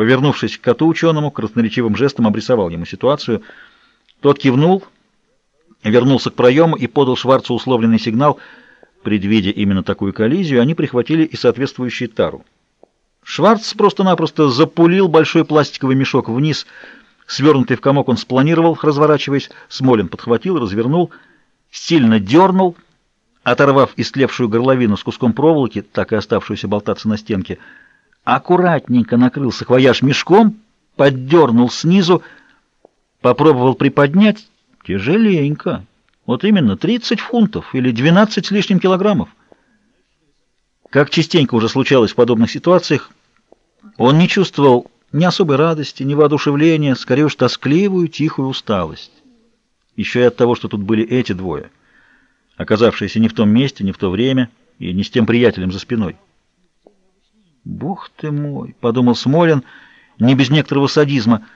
Повернувшись к коту-ученому, красноречивым жестом обрисовал ему ситуацию. Тот кивнул, вернулся к проему и подал Шварцу условленный сигнал. Предвидя именно такую коллизию, они прихватили и соответствующую тару. Шварц просто-напросто запулил большой пластиковый мешок вниз. Свернутый в комок он спланировал, разворачиваясь. Смолин подхватил, развернул, сильно дернул, оторвав истлевшую горловину с куском проволоки, так и оставшуюся болтаться на стенке, аккуратненько накрыл саквояж мешком, поддернул снизу, попробовал приподнять. Тяжеленько. Вот именно, 30 фунтов или 12 с лишним килограммов. Как частенько уже случалось в подобных ситуациях, он не чувствовал ни особой радости, ни воодушевления, скорее уж тоскливую, тихую усталость. Еще и от того, что тут были эти двое, оказавшиеся не в том месте, не в то время и не с тем приятелем за спиной. «Бог ты мой!» — подумал Смолин, не без некоторого садизма.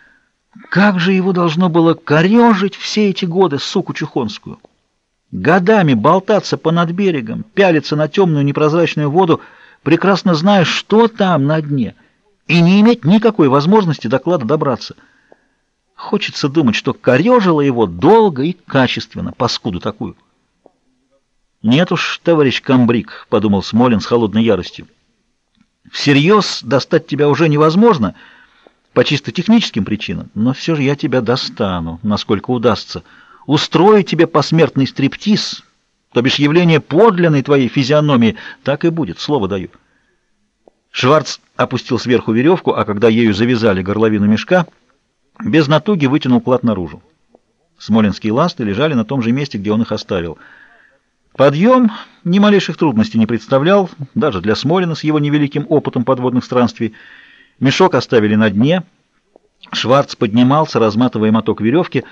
«Как же его должно было корежить все эти годы, суку чухонскую!» Годами болтаться по над берегом, пялиться на темную непрозрачную воду, прекрасно зная, что там на дне, и не иметь никакой возможности доклада добраться. Хочется думать, что корежило его долго и качественно, паскуду такую. «Нет уж, товарищ Камбрик», — подумал Смолин с холодной яростью. «Всерьез достать тебя уже невозможно, по чисто техническим причинам, но все же я тебя достану, насколько удастся» устрою тебе посмертный стриптиз, то бишь явление подлинной твоей физиономии, так и будет, слово даю. Шварц опустил сверху веревку, а когда ею завязали горловину мешка, без натуги вытянул клад наружу. Смоленские ласты лежали на том же месте, где он их оставил. Подъем ни малейших трудностей не представлял, даже для Смолина с его невеликим опытом подводных странствий. Мешок оставили на дне. Шварц поднимался, разматывая моток веревки,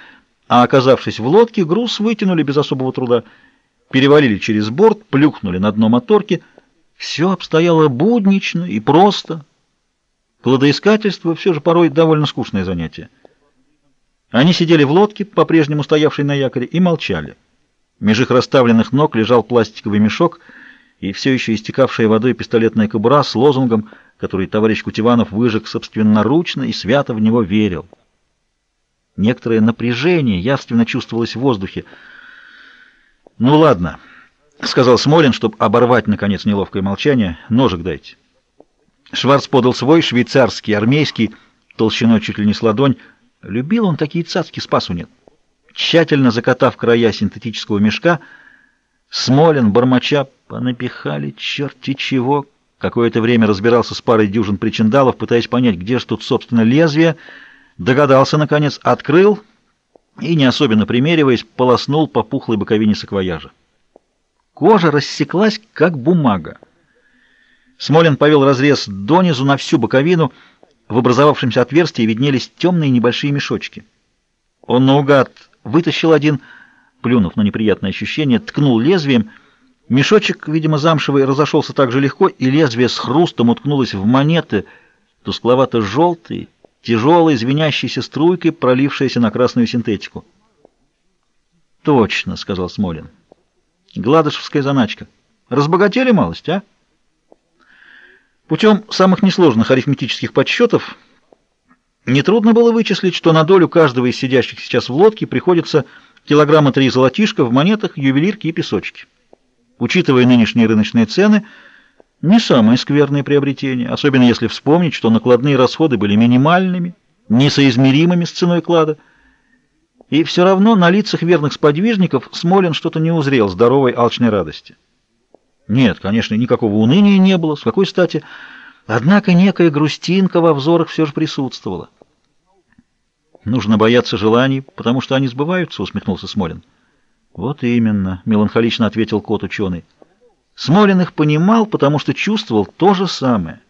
а оказавшись в лодке, груз вытянули без особого труда, перевалили через борт, плюхнули на дно моторки. Все обстояло буднично и просто. Кладоискательство все же порой довольно скучное занятие. Они сидели в лодке, по-прежнему стоявшей на якоре, и молчали. Меж их расставленных ног лежал пластиковый мешок и все еще истекавшая водой пистолетная кобура с лозунгом, который товарищ Кутеванов выжег собственноручно и свято в него верил. Некоторое напряжение явственно чувствовалось в воздухе. «Ну ладно», — сказал Смолин, чтобы оборвать, наконец, неловкое молчание. «Ножик дайте». Шварц подал свой, швейцарский, армейский, толщиной чуть ли не с ладонь. Любил он такие цацки, спасу нет. Тщательно закатав края синтетического мешка, Смолин, бормоча, понапихали черти чего. Какое-то время разбирался с парой дюжин причиндалов, пытаясь понять, где же тут, собственно, лезвие — Догадался, наконец, открыл и, не особенно примериваясь, полоснул по пухлой боковине саквояжа. Кожа рассеклась, как бумага. Смолин повел разрез донизу на всю боковину. В образовавшемся отверстии виднелись темные небольшие мешочки. Он наугад вытащил один, плюнув на неприятное ощущение, ткнул лезвием. Мешочек, видимо, замшевый, разошелся так же легко, и лезвие с хрустом уткнулось в монеты, тускловато-желтые, тяжелой, звенящейся струйкой, пролившейся на красную синтетику. «Точно», — сказал Смолин. «Гладышевская заначка. Разбогатели малость, а?» Путем самых несложных арифметических подсчетов нетрудно было вычислить, что на долю каждого из сидящих сейчас в лодке приходится килограмма три золотишка в монетах, ювелирке и песочке. Учитывая нынешние рыночные цены — не самое скверное приобретение, особенно если вспомнить, что накладные расходы были минимальными, несоизмеримыми с ценой клада. И все равно на лицах верных сподвижников Смолин что-то не узрел здоровой алчной радости. Нет, конечно, никакого уныния не было, с какой стати, однако некая грустинка во взорах все же присутствовала. «Нужно бояться желаний, потому что они сбываются», — усмехнулся Смолин. «Вот именно», — меланхолично ответил кот-ученый. Смолин их понимал, потому что чувствовал то же самое.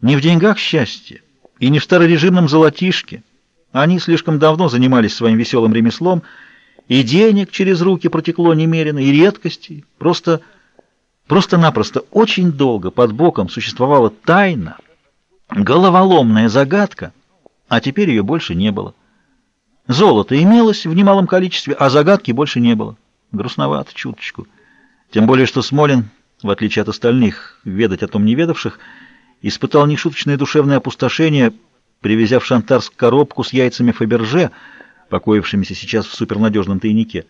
Не в деньгах счастье и не в старорежимном золотишке. Они слишком давно занимались своим веселым ремеслом, и денег через руки протекло немерено, и редкостей. Просто, просто-напросто очень долго под боком существовала тайна, головоломная загадка, а теперь ее больше не было. Золото имелось в немалом количестве, а загадки больше не было. Грустновато чуточку. Тем более, что Смолин, в отличие от остальных, ведать о том не ведавших, испытал нешуточное душевное опустошение, привезя в Шантарск коробку с яйцами Фаберже, покоившимися сейчас в супернадежном тайнике.